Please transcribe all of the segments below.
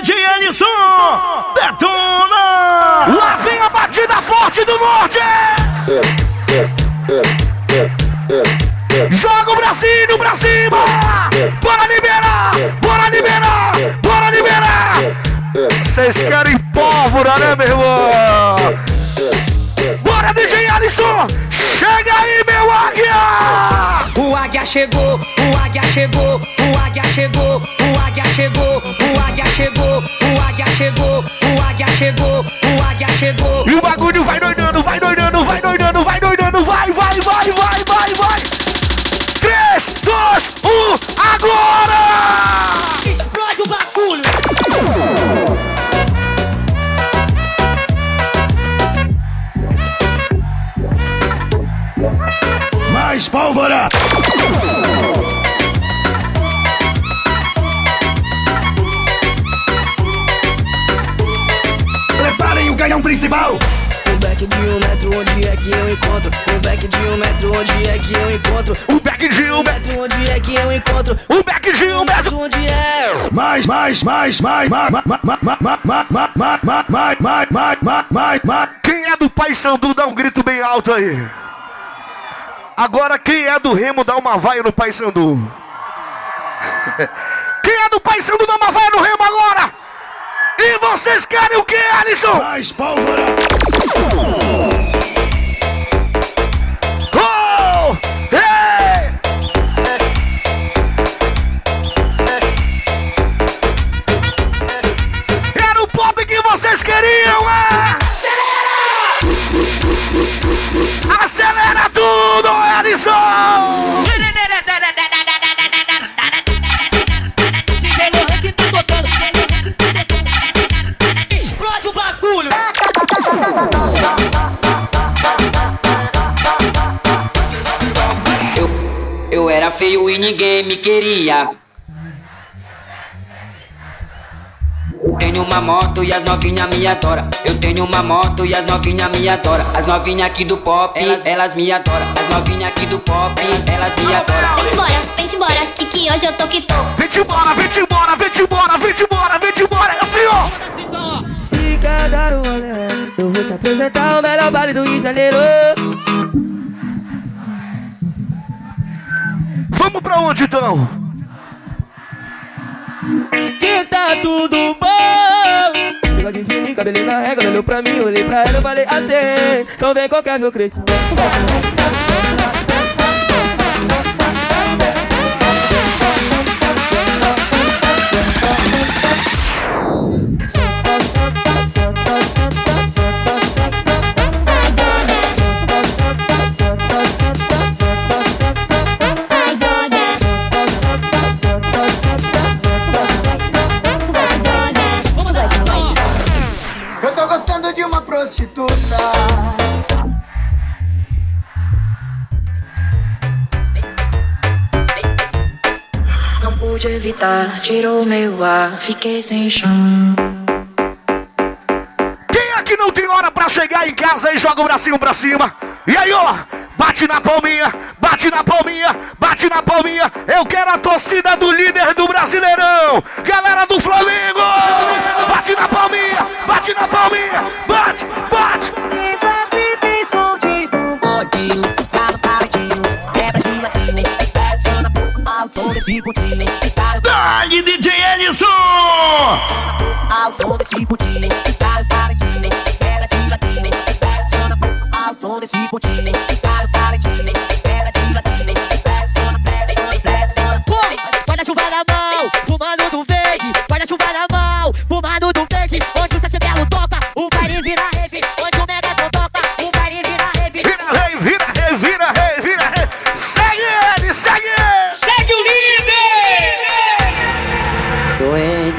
DJ Ellison, detona! Lá vem a batida forte do norte! Joga o bracinho pra cima! Bora liberar! Bora liberar! Bora liberar! Vocês querem pólvora, né, meu irmão? Bora, DJ Alisson! Chega aí, meu águia! O águia chegou, o águia chegou, o águia chegou, o águia chegou, o águia chegou, o águia chegou, o águia chegou, o águia chegou. E o bagulho vai doidando, vai doidando, vai doidando, vai doidando, vai, vai, vai, vai, vai, vai! 3, 2, 1, agora! Explode o bagulho! Mais pólvora! Canhão principal! Um back de um metro, onde é que eu encontro? Um back de um metro, onde é que eu encontro? Um back de um metro, onde é que eu encontro? um back de um metro! Onde é? Mais, mais, mais, mais, mais, mais, mais, mais, mais, mais, mais, mais, mais, mais, mais, mais, mais, mais. Quem é do Pai Sandu dá um grito bem alto aí. Agora quem é do Remo dá uma vaia no Pai Sandu. Quem é do Pai Sandu dá uma vaia no Remo agora. E vocês querem o que, Alisson? Mais pólvora. Ninguém me queria. Tenho uma moto e as novinha me adora. Eu tenho uma moto e as novinha me adora. As novinha aqui do pop, elas, elas me adoram. As novinha aqui do pop, elas me adoram. Vem embora, vem embora, que que hoje eu tô que tô. Vem-te embora, vem-te embora, vem-te embora, vem-te embora, vem-te embora, é assim, ó! Se quer dar um rolê, eu vou te apresentar o melhor baile do Rio de Janeiro. Pra onde então? Que tá tudo bom. Bigode fino, cabelo na régua, olhou pra mim, olhei pra ela, eu falei assim. Então vem qualquer meu creio. Pude evitar, tirou meu ar, fiquei sem chão. Quem é que não tem hora pra chegar em casa e joga o bracinho pra cima? E aí, ó, bate na palminha, bate na palminha, bate na palminha. Eu quero a torcida do líder do Brasileirão, galera do Flamengo. Bate na palminha, bate na palminha, bate, bate. Quem sabe tem som de um desse Dali DJ Ellison! ao som desse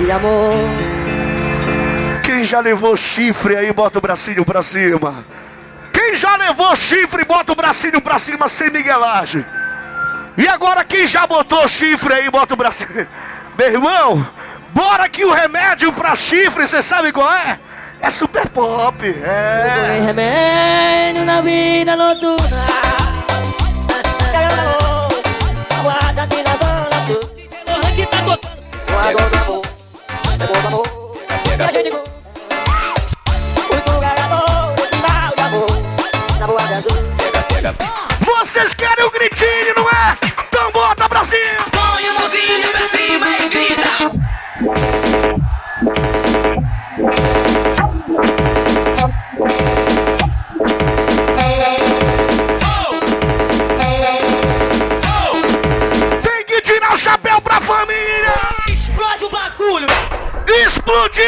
de amor. Quem já levou chifre aí, bota o bracinho pra cima. Quem já levou chifre, bota o bracinho pra cima sem miguelagem. E agora quem já botou chifre aí, bota o bracinho. Meu irmão, bora que o remédio pra chifre, você sabe qual é? É super pop. É. Remédio na vida noturna. Guarda aqui na zona sul. Vocês querem o gritinho, não é? Então bota pra cima!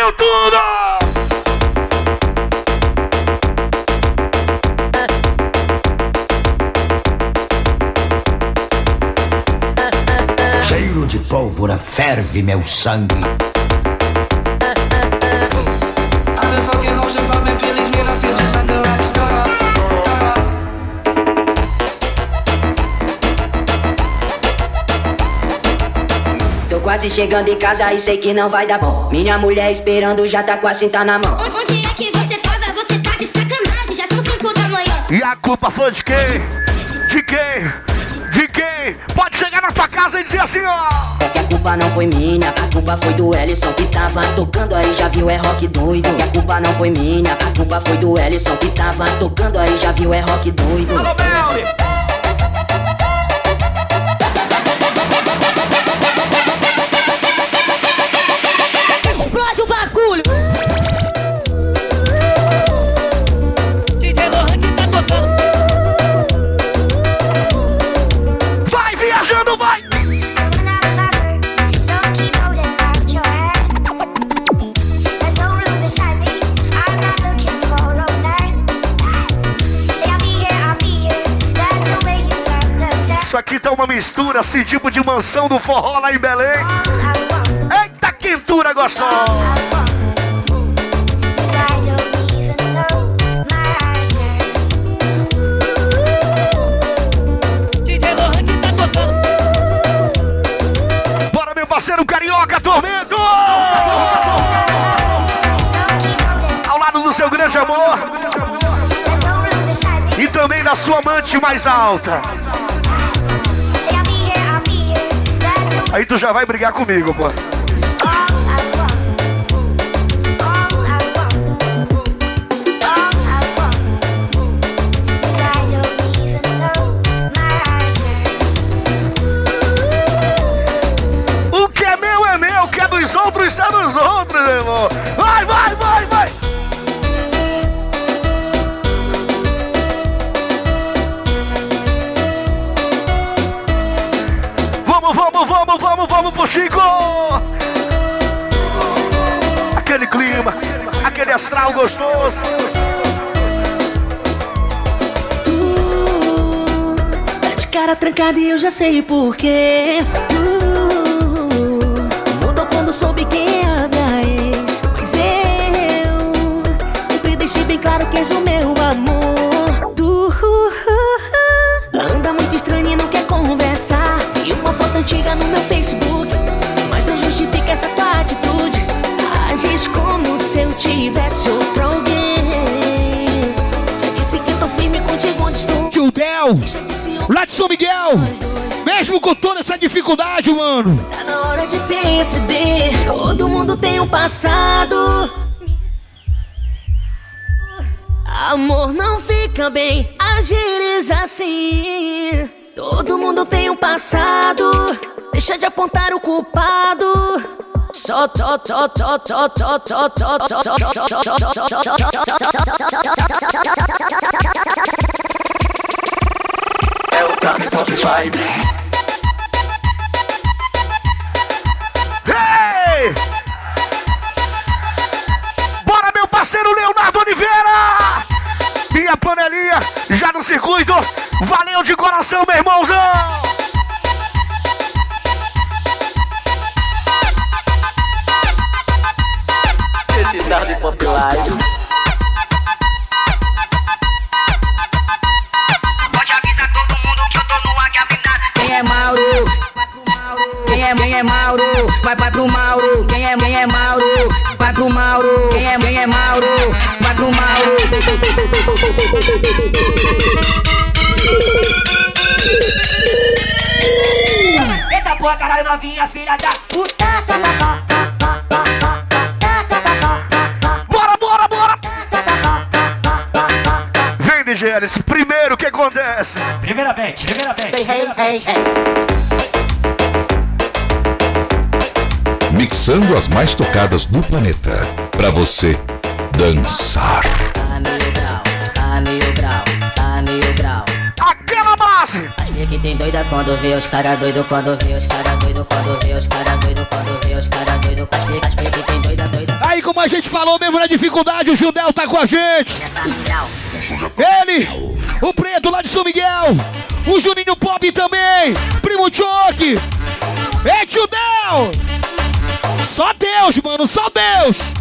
Explodiu tudo! De pólvora ferve meu sangue. Quase chegando em casa e sei que não vai dar bom. Minha mulher esperando já tá com a cinta na mão. Onde, onde é que você tava? Você tá de sacanagem. Já são 5 da manhã. E a culpa foi de quem? De quem? De quem? Pode chegar na tua casa e dizer assim, ó. É que a culpa não foi minha, a culpa foi do Ellison que tava tocando aí, já viu, é rock doido. Que a culpa não foi minha, a culpa foi do Ellison que tava tocando aí, já viu, é rock doido. Alô, Belly. Uma mistura, assim, tipo de mansão do forró lá em Belém. Eita, quentura gostosa! Parceiro Carioca Tormento! Ao lado do seu grande amor e também da sua amante mais alta. Aí tu já vai brigar comigo, pô. O que é meu é meu, o que é dos outros é dos outros, meu irmão. Astral gostoso. Tá de cara trancada e eu já sei porquê. Uh, mudou quando soube quem é a minha ex. Mas eu sempre deixei bem claro que és o meu amor. Tu anda muito estranho e não quer conversar. Vi uma foto antiga no meu Facebook. Mas não justifica essa tua atitude. Agis como se eu tivesse outro alguém. Já disse que tô firme contigo onde estou. Tio Del, lá de São Miguel. Mesmo com toda essa dificuldade, mano. Tá na hora de perceber. Todo mundo tem um passado. Amor não fica bem, agires assim. Todo mundo tem um passado. Deixa de apontar o culpado. É o Tanto Top Vibe. Hey! Bora, meu parceiro Leonardo Oliveira! Minha panelinha já no circuito. Valeu de coração, meu irmãozão! É Mauro? Quem é, quem é Mauro? Vai, vai pro Mauro. Quem é, quem é Mauro? Vai pro Mauro. Quem é, quem é Mauro? Vai pro Mauro. Eita porra, caralho, novinha, filha da puta. Alice. Primeiro, o que acontece? Primeiramente, primeiramente. Say hey, hey, hey. Mixando as mais tocadas do planeta. Pra você dançar. Tá meio grau, tá meio grau, tá meio grau. Aquela base! As que tem doida quando vê os cara doido, quando vê os cara doido, quando vê os cara doido, quando vê os cara doido. As pique tem a gente falou mesmo na dificuldade, o Gildel tá com a gente. Ele, o preto lá de São Miguel. O Juninho Pop também. Primo Choque. Ei, Gildel! Só Deus, mano, só Deus.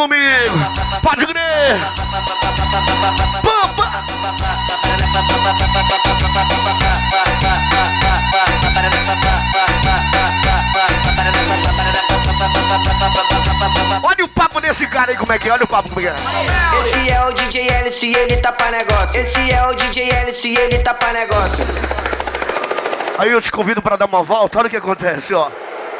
Comigo. Pode crer. Pampa. Olha o papo desse cara aí, como é que é? Olha o papo como é que é. Esse é o DJ Ellis e ele tá pra negócio. Esse é o DJ Ellis e ele tá pra negócio. Aí eu te convido pra dar uma volta, olha o que acontece, ó.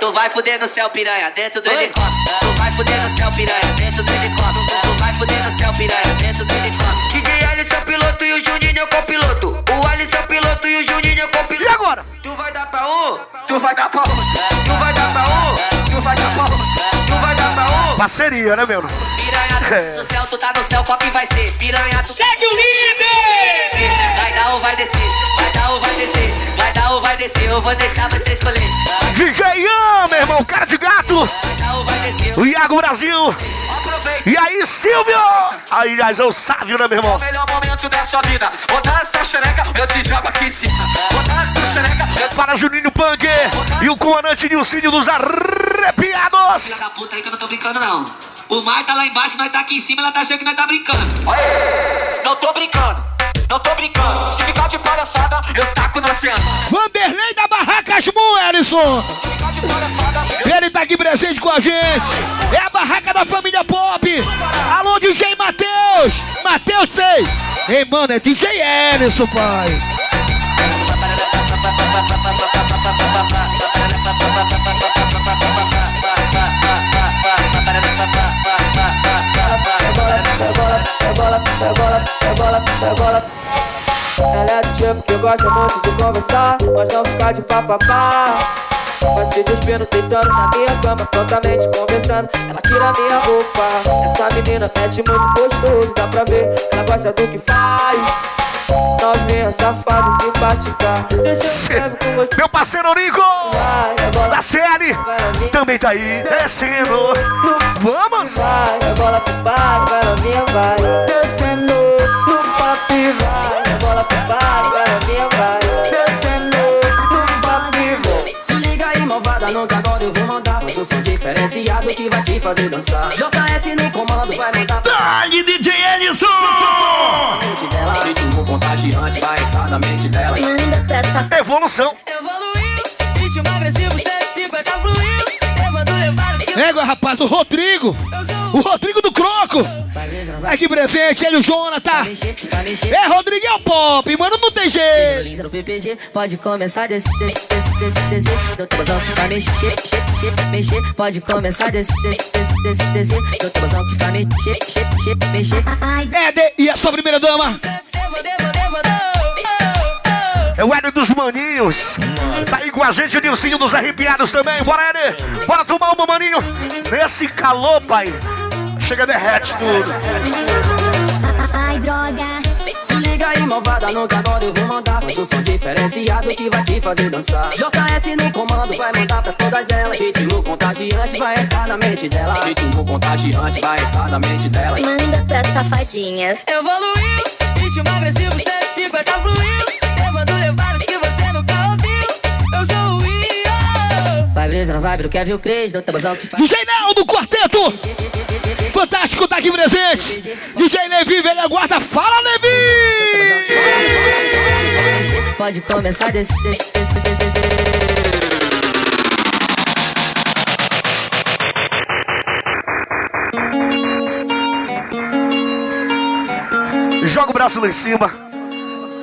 Tu vai fuder no céu, piranha, dentro do helicóptero. Tu vai fuder no céu, piranha, dentro do helicóptero. Tu vai fuder no céu, piranha, dentro do helicóptero. DJ Alisson é o piloto e o Juninho é copiloto. O Alisson é o piloto e o Juninho é copiloto. E agora? Tu vai dar pra um, tu vai dar pra um. Tu vai dar pra um, tu vai dar pra um. Tu vai dar pra um. Parceria, né, meu? Piranha, É. no céu, tu tá no céu, que vai ser? Piranha, tu Segue o líder! Vai dar ou vai descer? Vai dar ou vai descer? Vai dar ou vai descer? Eu vou deixar você escolher. DJ Ian, meu irmão, cara de gato. Vai dar ou vai descer? O Iago Brasil. E aí, Silvio? Aí, aliás, é o Sávio, né, meu irmão? O melhor momento da sua vida. Botar essa xereca, eu te jogo aqui em cima. Botar essa xereca, eu Para Juninho Punk e o comandante Nilcínio dos Arrepiados. Filha da puta aí que eu não tô brincando, não. O mar tá lá embaixo, nós tá aqui em cima, ela tá achando que nós tá brincando. não tô brincando. Não tô brincando. Se ficar de palhaçada, eu taco no oceano. Vanderlei da Barracas Ellison. Se ficar de palhaçada, eu Ele tá aqui presente com a gente. É a barraca da família Pop. Alô, DJ Matheus. Matheus, sei. Ei, mano, é DJ Ellison, pai. Ela é do tipo que gosta muito de conversar, mas não ficar de papapá. Mas se despindo, deitando na minha cama, prontamente conversando. Ela tira minha roupa. Essa menina mete muito gostoso, dá pra ver. Ela gosta do que faz. Novinha, safada simpática. Eu. Meu parceiro Nico da CL também tá aí, descendo. Vamos? Vai, a bola pro pai, vai novinha, vai. Descendo no papi, vai. A bola pro pai, vai novinha, vai. Descendo no vai. Se liga aí, malvada, não que agora eu vou mandar. Diferenciado que vai te fazer dançar. JS no comando, vai mandar Dali DJ Ellison! mente dela. Ritmo contagiante, vai entrar na mente dela. Manda pra essa Evolução. Evoluiu, ritmo agressivo, 150 fluiu. Levando levadas que Égua, rapaz, o Rodrigo. eu sou O Rodrigo do Croco. Vai Aqui presente, ele e o Jonathan. É, Rodrigo é o Pop, mano, não tem jeito. Pode começar a descer, descer, descer, descer, descer. Meu tabuzão te faz mexer, mexer. Pode começar. Meu tabuzão te faz mexer, mexer, É, de, e a sua primeira dama? É o Hélio dos Maninhos. Tá aí com a gente o Nilcinho dos Arrepiados também. Bora, Hélio. Bora tomar uma, maninho. Nesse calor, pai. Chega, derrete tudo. ai, droga. Se liga aí, malvada, não que agora eu vou mandar. Eu sou diferenciado que vai te fazer dançar. JS no comando, vai mandar pra todas elas. Ritmo contagiante, vai entrar na mente dela. Ritmo contagiante, vai entrar na mente dela. Manda pra safadinha. Evoluiu, ritmo agressivo, 150 fluiu. Levando levadas que você nunca ouviu. Eu sou presa na vibe do Kevin Cres, do tabuzão faz. DJ Léo do Quarteto! Fantástico tá aqui presente! DJ Levi, velha guarda, fala Levi! Pode começar desse, desse, desse, desse, desse. Joga o braço lá em cima.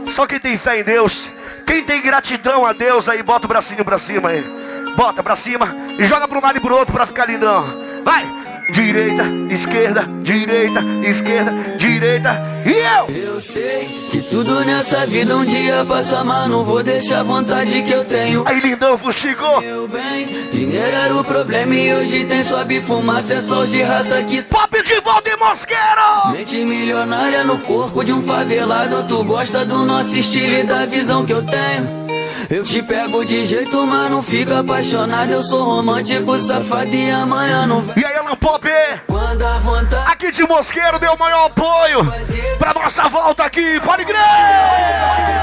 Só quem tem fé em Deus, quem tem gratidão a Deus aí, bota o bracinho pra cima aí. Bota pra cima e joga pra um lado e pro outro pra ficar lindão. Vai! Direita, esquerda, direita, esquerda, direita e eu! Eu sei que tudo nessa vida um dia passa, mas não vou deixar a vontade que eu tenho. Aí, lindão, Fuxico! Meu bem, dinheiro era o problema e hoje tem sobe fumaça, é sol de raça que. Pop de volta e mosqueiro! Mente milionária no corpo de um favelado. Tu gosta do nosso estilo e da visão que eu tenho. Eu te pego de jeito, mas não fica apaixonado. Eu sou romântico, safado e amanhã não vem. E aí, Alan Pop? Quando a vontade. Aqui de Mosqueiro deu o maior apoio pra nossa volta aqui, pode crer!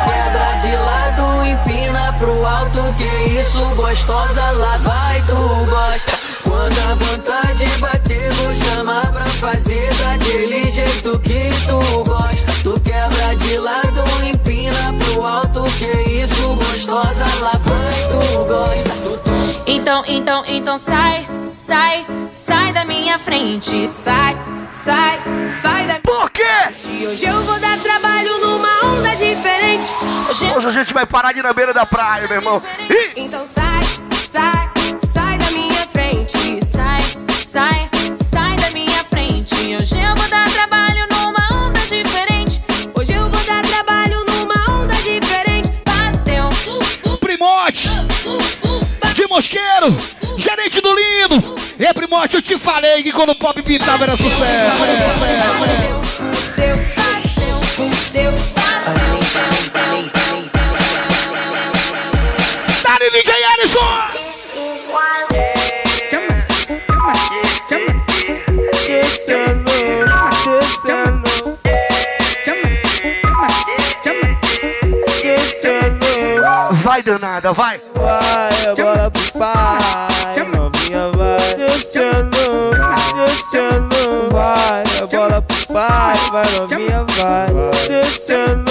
Quebra de lado, empina pro alto. Que isso, gostosa, lá vai, tu gosta. Quando a vontade bater, vou chamar pra fazer daquele jeito que tu gosta. Tu quebra de lado, empina pro alto. Que isso, gostosa, lá vai, tu gosta. Então, então, então sai, sai, sai da minha frente. Sai, sai, sai da Por quê? E hoje eu vou dar trabalho numa onda diferente. Hoje, Hoje a gente vai parar de ir na beira da praia, meu irmão. Ih! Então sai, sai, Eu te falei que quando o pop pintava era sucesso! Deu, bateu, deu, Dale, DJ Ellison! Vai danada, vai! Vai, a bola pro pai, bola pro pai, vai, novinha vai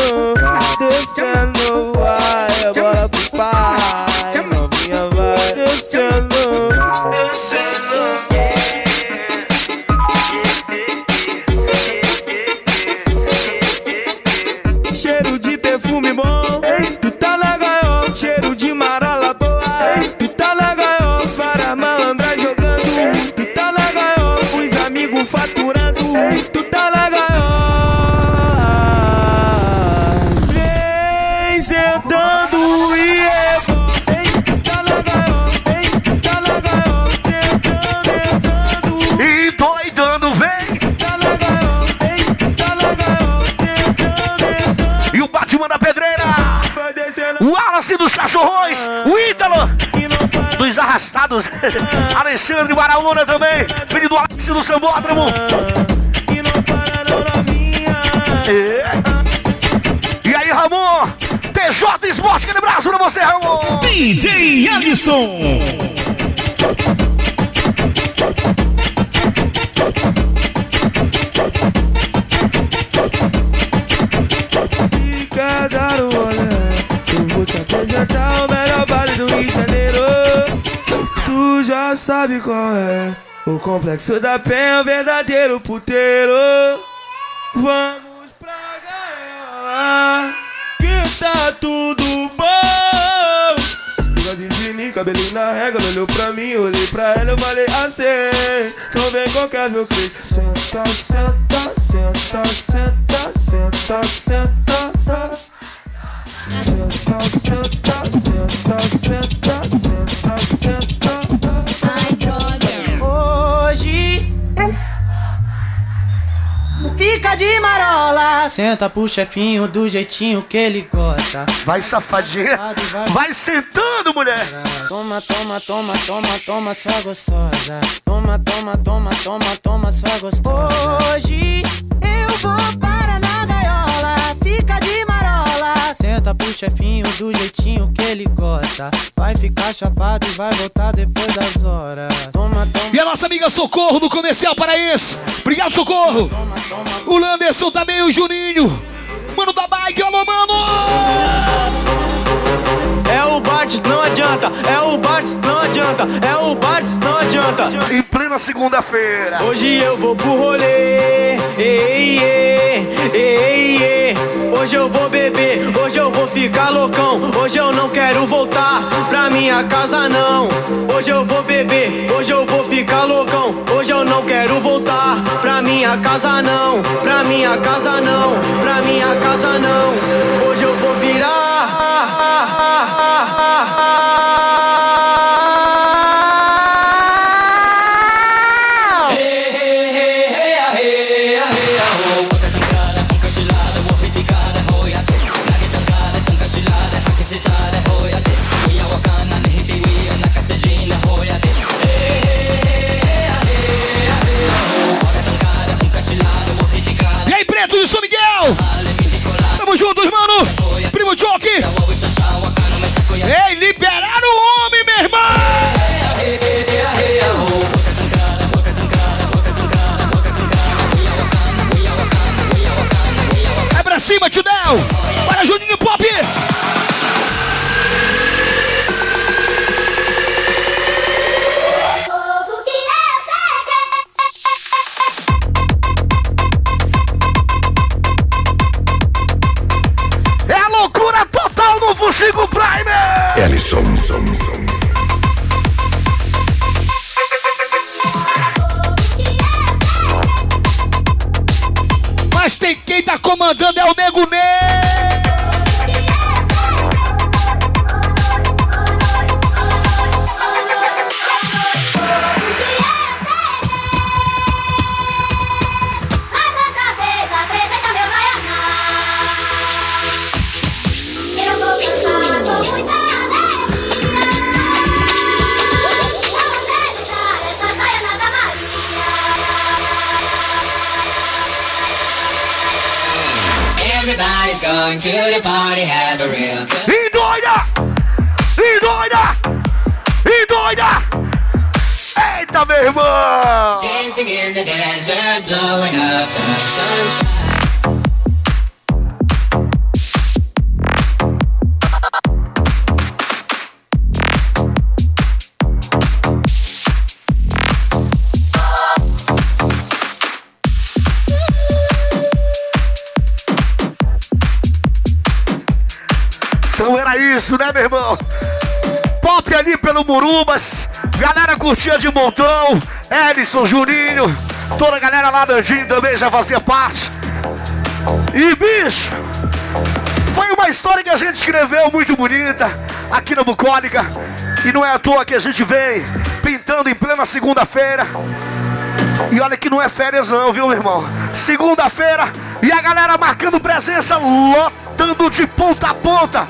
Batman da Pedreira! O Wallace dos Cachorrões! O Ítalo! Dos Arrastados! Alexandre Baraúna também! Filho do do Sambódromo! E. É. E aí, Ramon? TJ Esporte, aquele braço pra você, Ramon! DJ Alisson. Sabe qual é. O complexo da penha é o verdadeiro puteiro. Vamos pra gaiola, que tá tudo bom. Fica de fininho, cabelinho na ela olhou pra mim, olhei pra ela, eu falei assim. Então vem qualquer meu clique. Senta, senta, senta, senta, senta, senta. Senta, senta, senta, senta, senta, senta. Fica de marola. Senta pro chefinho do jeitinho que ele gosta. Vai, safadinha! Vai sentando, mulher! Toma, toma, toma, toma, toma, sua gostosa. Toma, toma, toma, toma, toma, sua gostosa. Hoje eu vou para Senta pro chefinho do jeitinho que ele gosta. Vai ficar chapado e vai voltar depois das horas. Toma, toma. E a nossa amiga Socorro do Comercial Paraense. Obrigado, Socorro. O Landerson também, o Juninho. Mano da bike, alô, mano! Adianta. É o Bartz, não adianta. É o Bartz, não adianta. Em plena segunda-feira. Hoje eu vou pro rolê. Ei, ei, ei, ei. Hoje eu vou beber, hoje eu vou ficar loucão. Hoje eu não quero voltar pra minha casa, não. Hoje eu vou beber, hoje eu vou ficar loucão. Hoje eu não quero voltar pra minha casa, não. Pra minha casa, não. Pra minha casa, não. Hoje eu vou virar. Ei, liberaram o homem, meu irmão! É pra cima, Tudel! Para Juninho Pop! É Prime! Ellison. Mas tem quem tá comandando é o Nego Eita, meu irmão! Dancing in the desert, blowing up the sunshine. Então era isso, né, meu irmão? Pop ali pelo Murubas, galera curtia de montão, Ellison, Juninho, toda a galera lá do Anjinho também já fazia parte. E bicho, foi uma história que a gente escreveu muito bonita aqui na Bucólica. E não é à toa que a gente vem pintando em plena segunda-feira. E olha que não é férias não, viu, meu irmão? Segunda-feira e a galera marcando presença, lotando de ponta a ponta.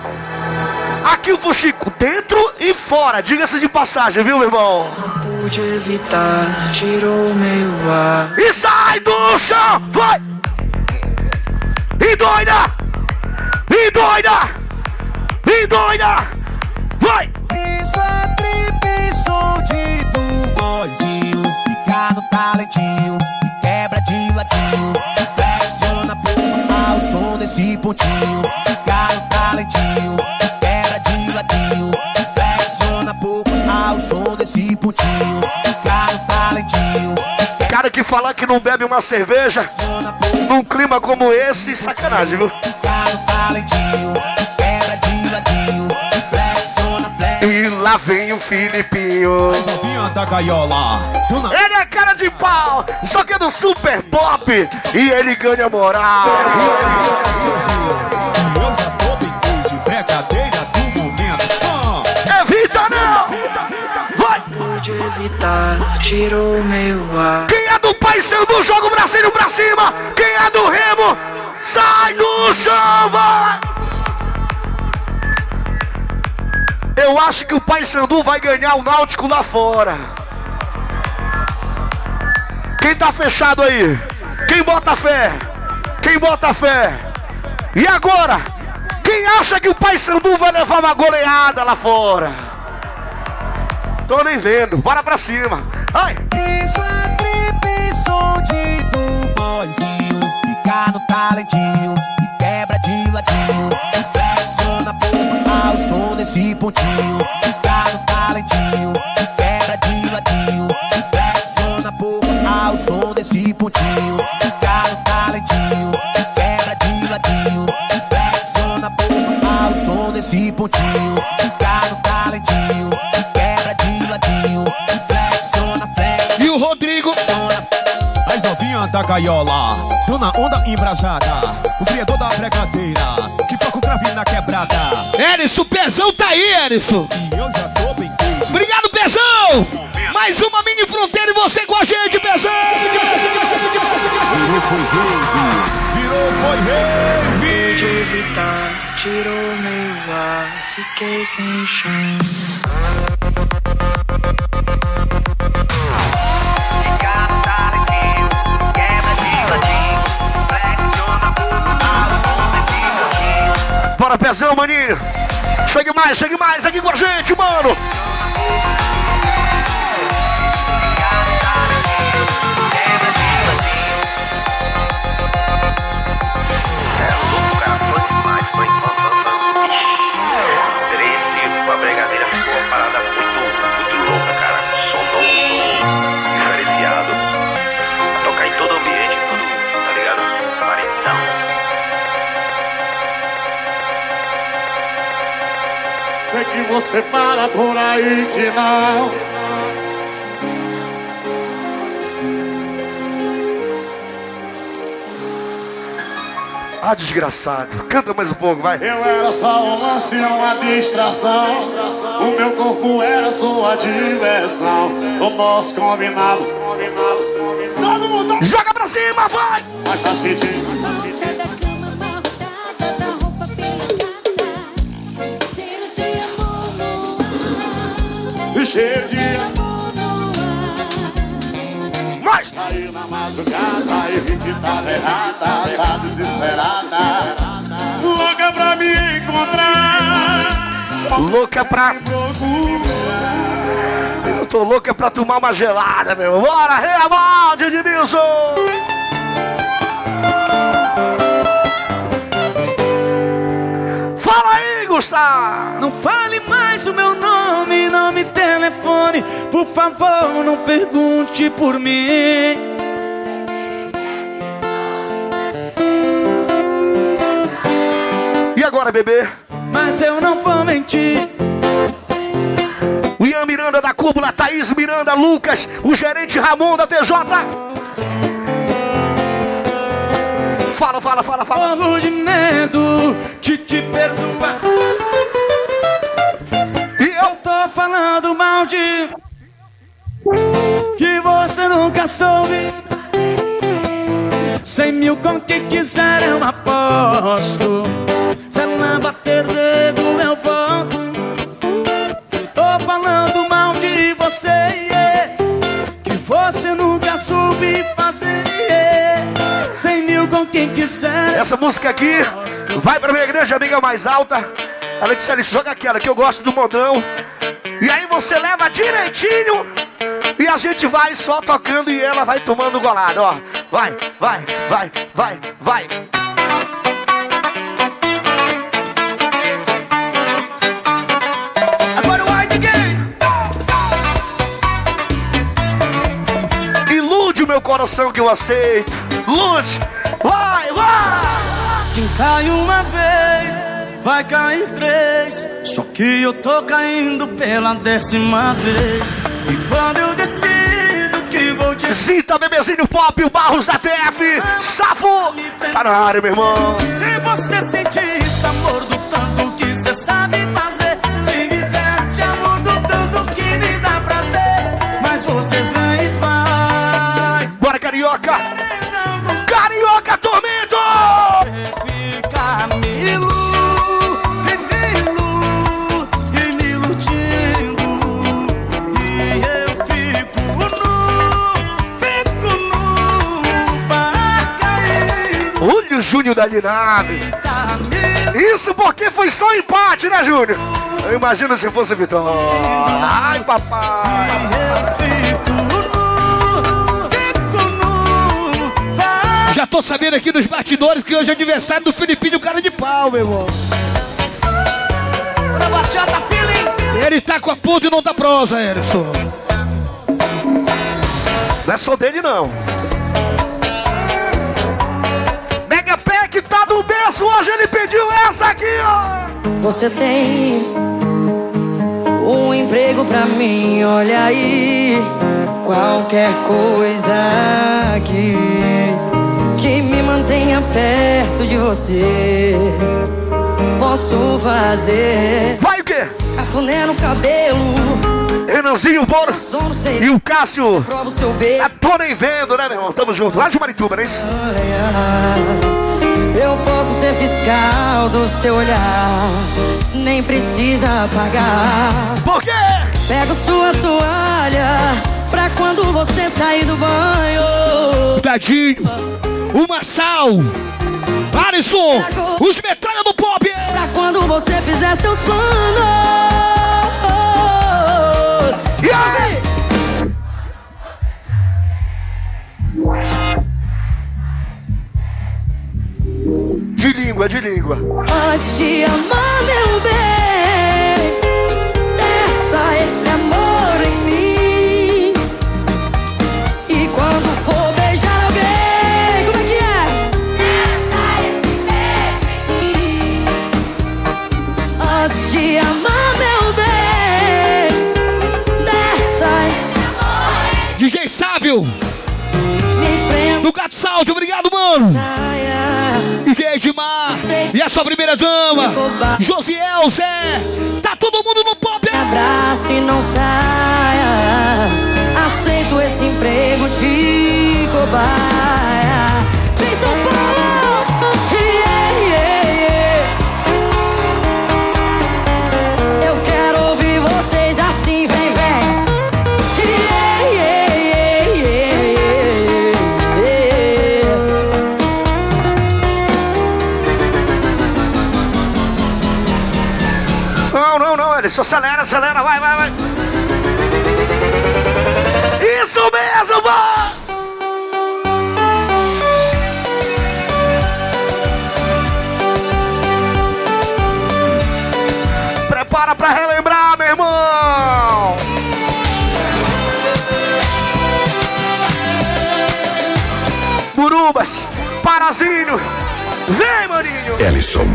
Aqui o Fuxico, dentro e fora, diga-se de passagem, viu, meu irmão? Pude evitar, tirou meu ar. E sai do chão, vai! E doida! E doida! E doida! Vai! Isso é trip, som de do boizinho. Fica no talentinho, quebra de ladinho. Flexiona pouco ao som desse pontinho. Fica no talentinho, Falar que não bebe uma cerveja num clima como esse, sacanagem, viu? De. E lá vem o Filipinho. Ele é cara de pau, só que é do super pop. E ele ganha moral. Evita evitar, tirou meu ar. Quem é do Pai Sandu, joga o bracinho pra cima. Quem é do Remo, sai do chão, vai! Eu acho que o Pai Sandu vai ganhar o Náutico lá fora. Quem tá fechado aí? Quem bota fé? Quem bota fé? E agora? Quem acha que o Pai Sandu vai levar uma goleada lá fora? Tô nem vendo. Bora pra cima. Ai! Isla Trip, som de do boyzinho. Fica no talentinho. E quebra de ladinho. Flexiona pouco ao som desse pontinho. Gaiola, tô na onda embrasada. O criador da bregadeira, que toca o crave na quebrada. Erison, o Pezão tá aí, Erison. E eu já tô bem quente. Obrigado, Pezão. Mais uma mini fronteira e você com a gente, Pezão. Virou foi rave, virou foi rave. Pude evitar, tirou meu ar, fiquei sem chão. Pezão, maninho. Chegue mais, chegue mais aqui com a gente, mano. Você fala por aí que não. Ah, desgraçado. Canta mais um pouco, vai. Eu era só um lance, uma distração. O meu corpo era sua diversão. O nosso combinado. Todo mundo. Joga pra cima, vai! Mas tá sentindo. Cheiro de Mais! Saiu na madrugada e vi que tava errada, tá desesperada. Louca pra me encontrar. Louca pra. Eu tô louca pra tomar uma gelada, meu. Bora, Reavalde, Edmilson! Fala aí, Gustavo! Não fale mais o meu nome, não me telefone. Por favor, não pergunte por mim. E agora, bebê? Mas eu não vou mentir. O Ian Miranda da Cúpula, Thaís Miranda, Lucas, o gerente Ramon da TJ. Fala, fala, fala, fala. Morro de medo de te perdoar. E eu tô falando mal de. Que você nunca soube. Cem mil com quem quiser eu aposto. Se ela bater dedo eu volto. Tô falando mal de você. yeah. Que você nunca soube fazer. yeah. Cem mil com quem quiser. Essa música aqui vai pra minha grande amiga mais alta. Ela disse, Alice, joga aquela que eu gosto do modão. E aí você leva direitinho e a gente vai só tocando e ela vai tomando golada, ó. Vai, vai, vai, vai, vai. Agora o? Ilude o meu coração que eu aceito. Ilude. Vai, vai. Quem cai uma vez, vai cair três. Só que eu tô caindo pela décima vez. E quando eu decido que vou te Zita, bebezinho pop, o Barros da TF. Safo. Tá na área, meu irmão. Se você sentir esse amor do tanto que você sabe fazer, se me desse amor do tanto que me dá prazer, mas você vem e vai. Bora. Carioca, Júnior da Dinave. Isso porque foi só um empate, né, Júnior? Eu imagino se fosse vitória. Ai, papai. Já tô sabendo aqui nos bastidores que hoje é aniversário do Filipinho, cara de pau, meu irmão. Ele tá com a puta e não tá prosa, Erison. Não é só dele, não. Tá hoje ele pediu essa aqui, ó. Você tem um emprego pra mim, olha aí. Qualquer coisa que, que me mantenha perto de você. Posso fazer. Vai o quê? Cafuné no cabelo. Renanzinho, bora. E o Cássio. Prova o seu beijo. Ah, tô nem vendo, né, meu irmão? Tamo junto. Lá de Marituba, não é isso? Eu posso ser fiscal do seu olhar, nem precisa pagar. Por quê? Pego sua toalha pra quando você sair do banho. Tadinho, o Massal, Alisson, os metralha do pop. Pra quando você fizer seus planos. E aí? De língua, de língua. Antes de amar meu bem, testa esse amor em mim. E quando for beijar alguém, como é que é? Testa esse beijo em mim. Antes de amar meu bem, testa esse amor DJ Sávio, Me prenda do Gato Saúde, obrigado, mano. DJ Edmar, e a sua primeira dama, Josiel, Zé, tá todo mundo no pop. abraça e não saia. Aceito esse emprego de cobaia. Acelera, vai, vai, vai. Isso mesmo, vai! Prepara pra relembrar, meu irmão! Burubas, Parazinho, vem, maninho! Ellison.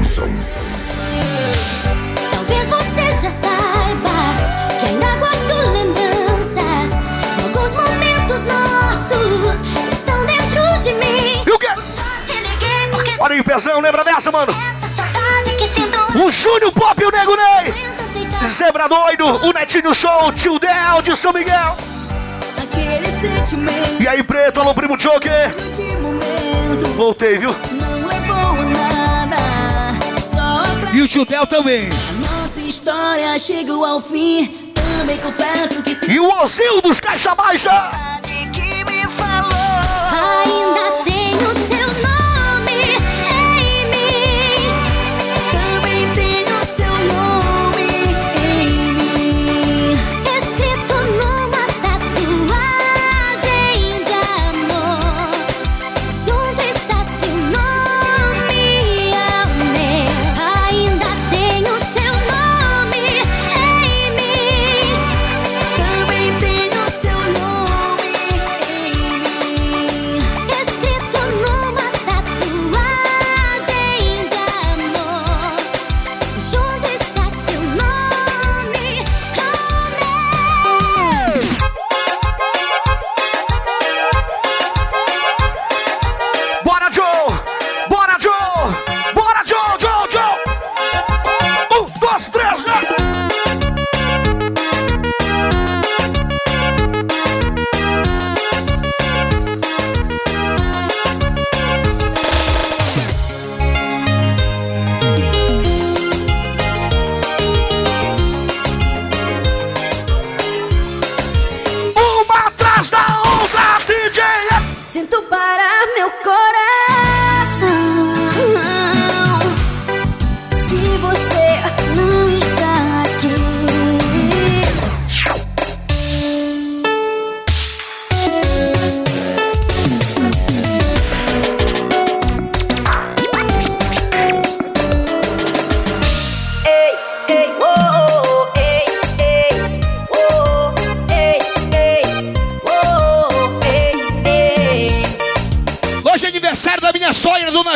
Olha aí, Pezão, lembra dessa, mano? O Júnior Pop e o Nego Ney! Zebra doido, o Netinho Show, Tio Del de São Miguel! E aí, Preto, alô, Primo Joker! Voltei, viu? pra E o Judel também. nossa história chegou ao fim. Também confesso que se E o Ozinho dos Caixa Baixa!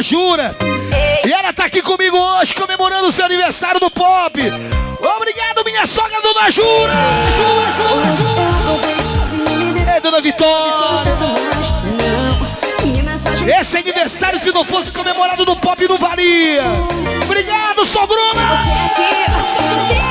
Jura. E ela tá aqui comigo hoje, comemorando o seu aniversário do Pop. Obrigado, minha sogra, Dona Jura. Jura, Jura, Jura. É, Dona Vitória. Esse aniversário, se não fosse comemorado no Pop, não valia. Obrigado, sogrona. Você aqui,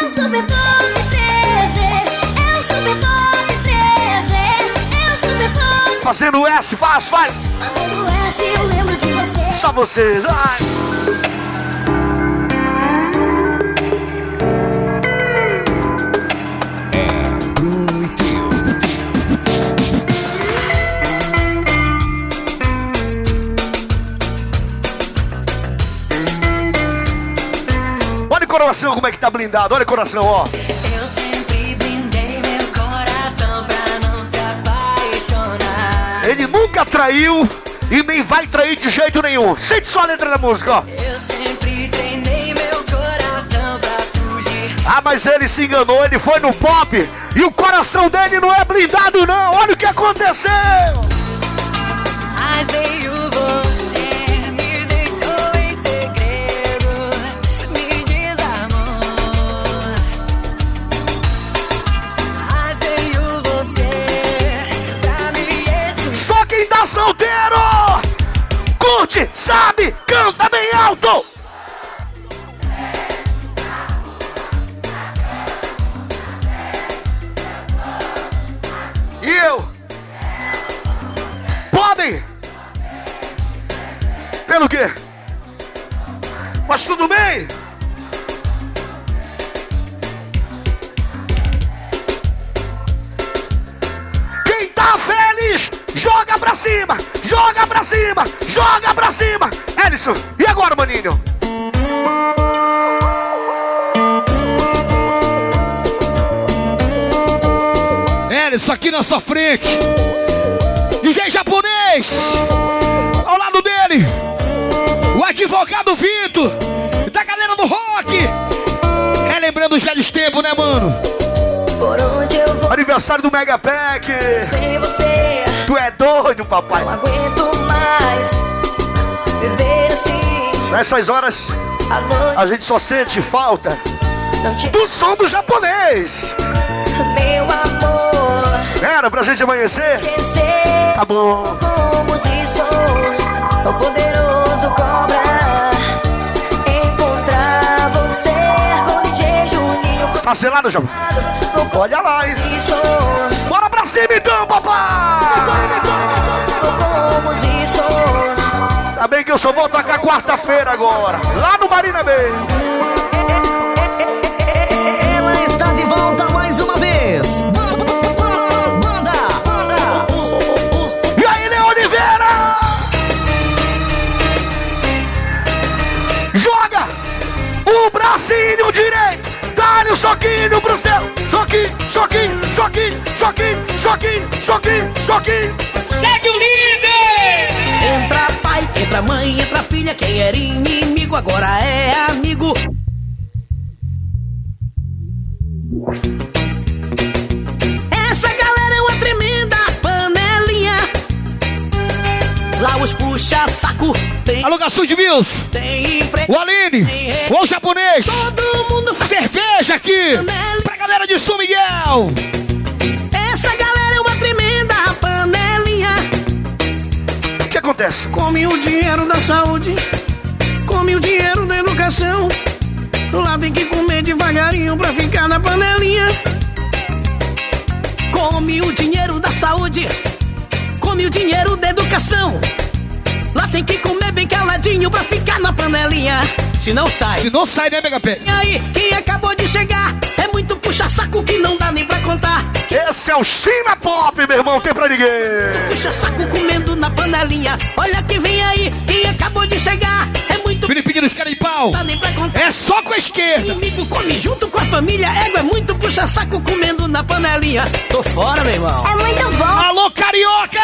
É o Super Pop 3D. É o Super Pop. Fazendo S, faz, vai. Fazendo S, eu lembro de você. Só vocês, vai. Coração como é que tá blindado, olha o coração, ó. Eu sempre blindei meu coração pra não se apaixonar. Ele nunca traiu e nem vai trair de jeito nenhum. Sente só a letra da música, ó. Eu sempre treinei meu coração pra fugir. Ah, mas ele se enganou, ele foi no pop e o coração dele não é blindado, não. Olha o que aconteceu. Mas veio joga pra cima. Ellison, e agora, maninho? Ellison aqui na sua frente. DJ japonês. Ao lado dele. O advogado Vitor. Da galera do rock. É lembrando os velhos tempos, né, mano? Por onde eu vou Aniversário do Mega Pack. sem você? Tu é doido, papai. Não aguento mais viver assim. Nessas horas, A a gente só sente falta te do som do japonês. meu amor. Era pra gente amanhecer? Esquecer Tá bom. como se sou o poderoso cobra. Encontrar você com DJ Juninho. No Olha lá, hein? Bora então, papai! Tá bem que eu só vou tocar quarta-feira agora, lá no Marina Bay. Dá-lhe o soquinho pro céu. Soquinho, soquinho, soquinho, soquinho, soquinho, soquinho, soquinho. Segue o líder! Entra pai, entra mãe, entra filha. Quem era inimigo agora é amigo. Essa galera é uma tremenda panelinha. Lá os puxa-saco. Tem, Alô, Gaston de Mills. tem emprego. O Aline. O japonês. Todo mundo faz Cerveja aqui. Pra galera de São Miguel. Essa galera é uma tremenda panelinha. O que acontece? Come o dinheiro da saúde, come o dinheiro da educação. Lá tem que comer devagarinho pra ficar na panelinha. Come o dinheiro da saúde, come o dinheiro da educação. Lá tem que comer bem caladinho pra ficar na panelinha. Se não sai. Se não sai, né, Mega Pé? E aí, quem acabou de chegar é muito puxa-saco que não dá nem pra contar. Esse é o China Pop, meu irmão, tem pra ninguém. Puxa-saco comendo na panelinha. Olha que vem aí, quem acabou de chegar é muito Filipinho dos caras de pau. dá nem pra contar. É só com a esquerda. Inimigo come junto com a família. Égua é muito puxa-saco comendo na panelinha. Tô fora, meu irmão. É muito bom. Alô, carioca!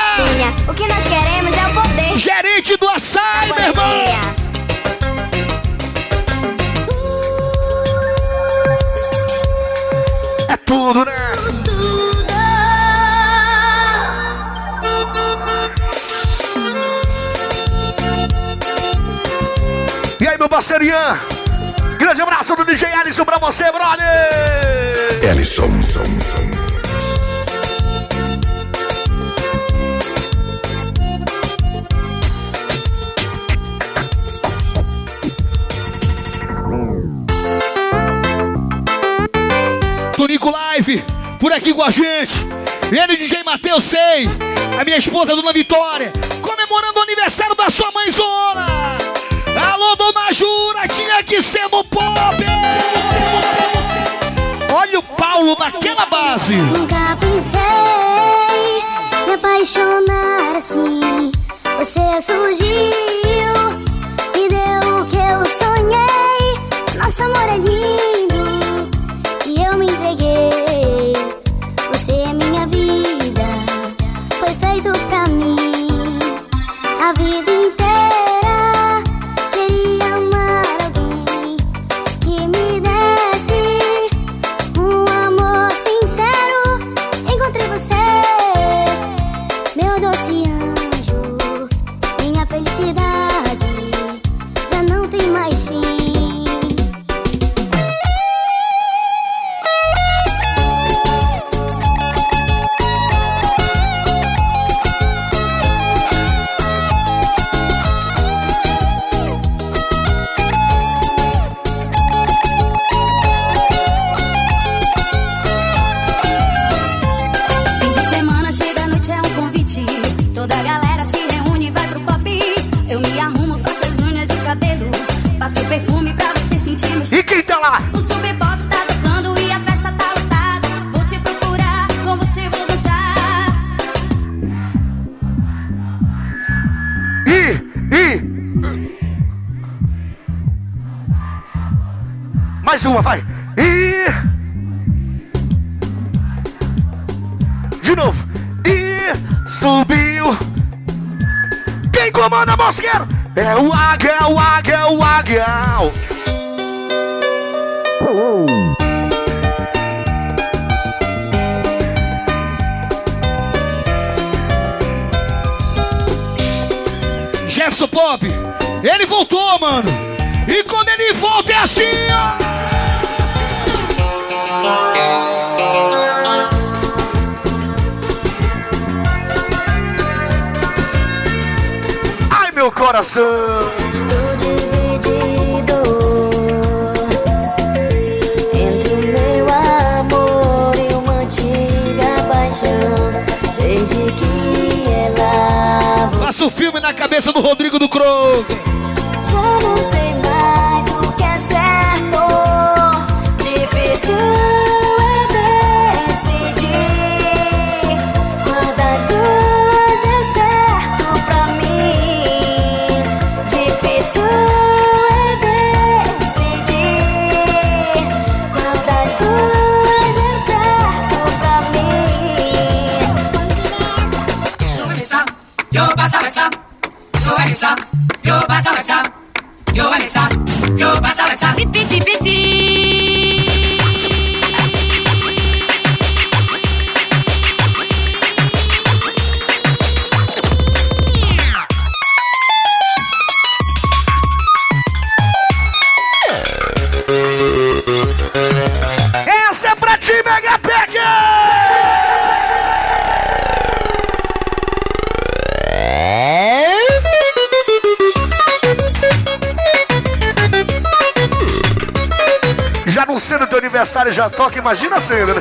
O que nós Gerente do açaí, meu irmão! É tudo, né? E aí, meu parceiro Ian? Grande abraço do DJ Ellison pra você, brother! Alisson, som, som. Tonico Live, por aqui com a gente. Ele, é DJ Matheus, sei. A minha esposa, Dona Vitória, comemorando o aniversário da sua mãe Zona. Alô, Dona Jura, tinha que ser no pop. Olha o Paulo naquela base. Nunca pensei me apaixonar assim. Você surgiu e deu o que eu sonhei. Nosso amor é lindo. a vida. imagina a cena, né?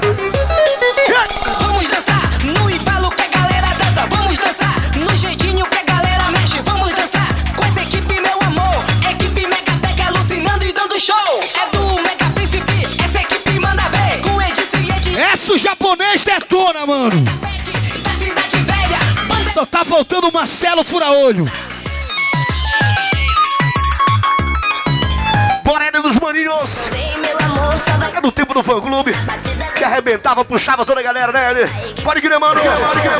puxava toda a galera, né? Pode crer, mano! Pode crer,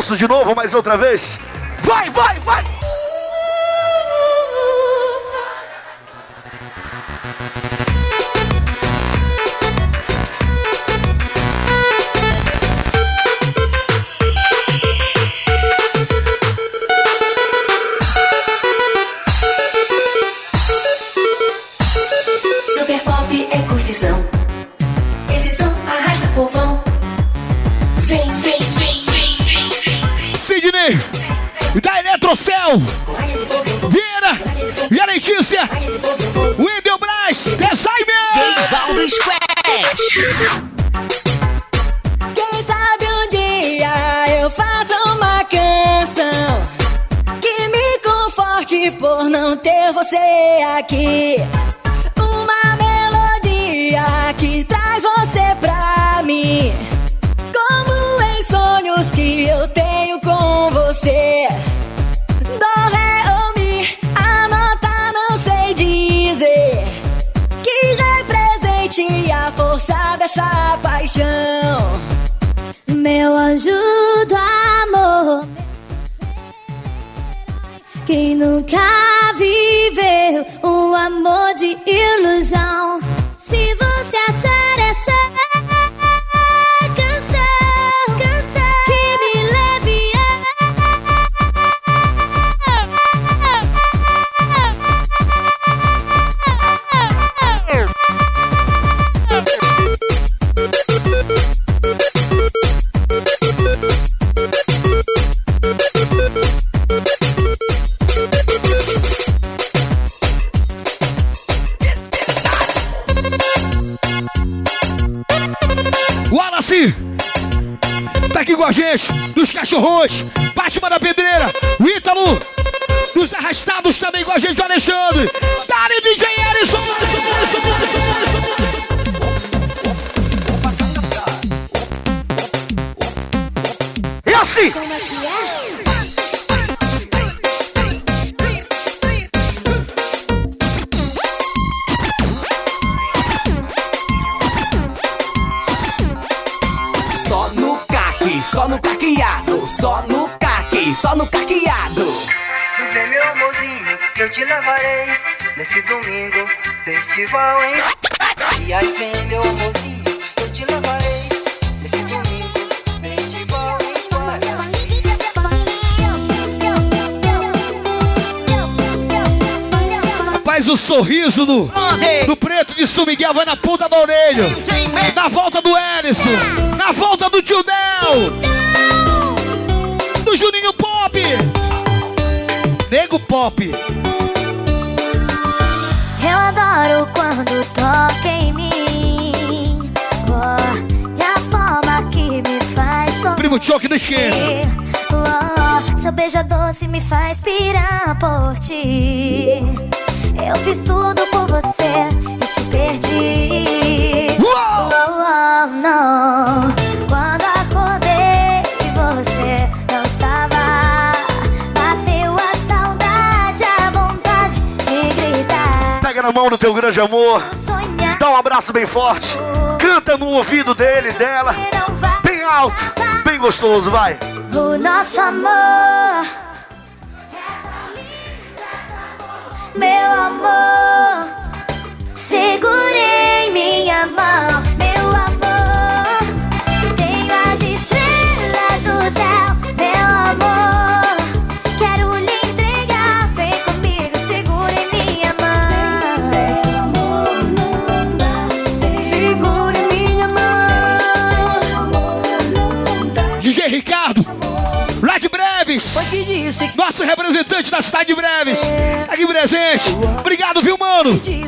Ouço de novo mais outra vez? Vai, vai, vai! Nunca viveu um amor de ilusão? Dos cachorros, nesse domingo, festival, hein? E aí vem meu amorzinho, eu te levarei nesse domingo, festival, hein? Rapaz, o sorriso do, do preto de São Miguel vai na ponta da orelha. Na volta do Ellison. Na volta do tio Del. Do Juninho Pop. Nego Pop. Choque do esquerdo. Oh, seu beijo doce me faz pirar por ti. Eu fiz tudo por você e te perdi. Oh, oh, não. Quando acordei e você não estava, bateu a saudade, a vontade de gritar. Pega na mão do teu grande amor. Dá um abraço bem forte. Canta no ouvido dele, dela. Bem alto, gostoso, vai. O nosso amor, meu amor, segurei minha mão, Nosso representante da cidade de Breves. Aqui presente. Obrigado, viu, mano? E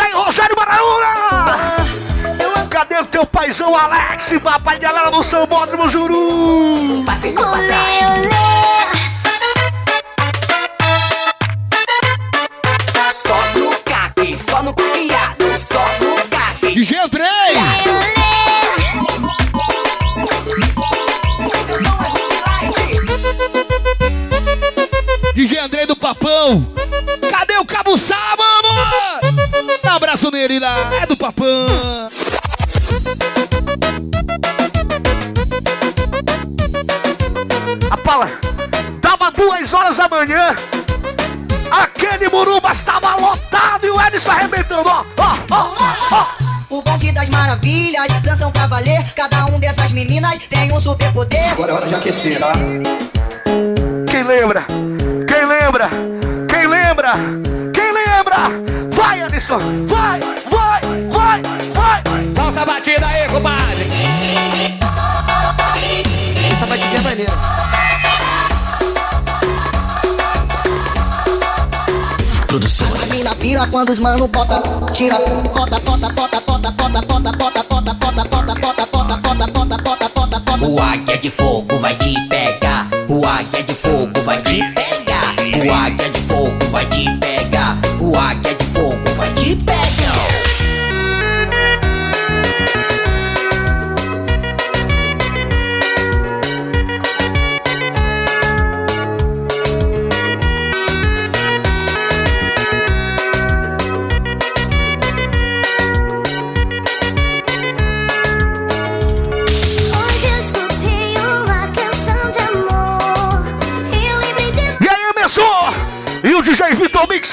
aí, Rogério Maraúna? Cadê o teu paizão Alex, papai de galera do Sambódromo Juru? Olê, olê. Só no caque, só no caqueado, só no caque. DJ Andrei. Maçoneira é do Papão. A Paula, dava duas horas da manhã. Aquele Muruba estava lotado e o Edson arrebentando, ó, ó, ó, ó. O bonde das maravilhas, dançam pra valer. Cada um dessas meninas tem um superpoder. Agora é hora de aquecer, tá? Quem lembra? Quem lembra? Quem lembra? Quem lembra? Vai, Alisson! Vai, vai, vai, vai! Volta a batida aí, compadre! Essa batidinha é maneira. Produção. As mina pira quando os mano bota, tira, bota, bota, bota, bota, bota, bota, bota, bota, bota, bota, bota, bota, bota, bota, bota, bota, bota, bota. O águia de fogo vai te pegar. O águia de fogo vai te pegar.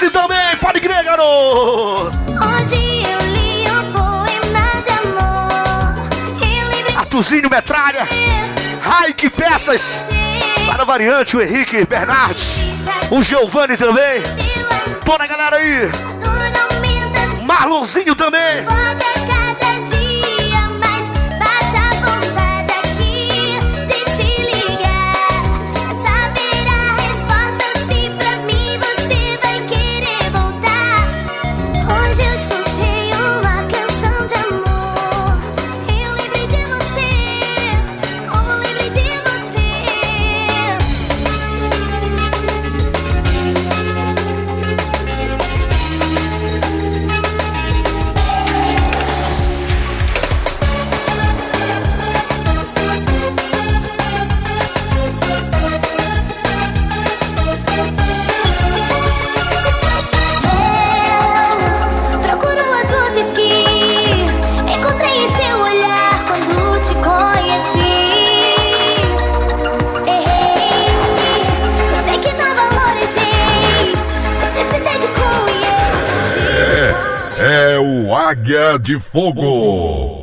Mix também, pode crer, garoto! Hoje eu li um poema de amor. Lembrei Artuzinho Metralha, Raik Peças, para variante, o Henrique Bernardes, o Giovanni também, toda a galera aí, Marlonzinho também. Águia de Fogo.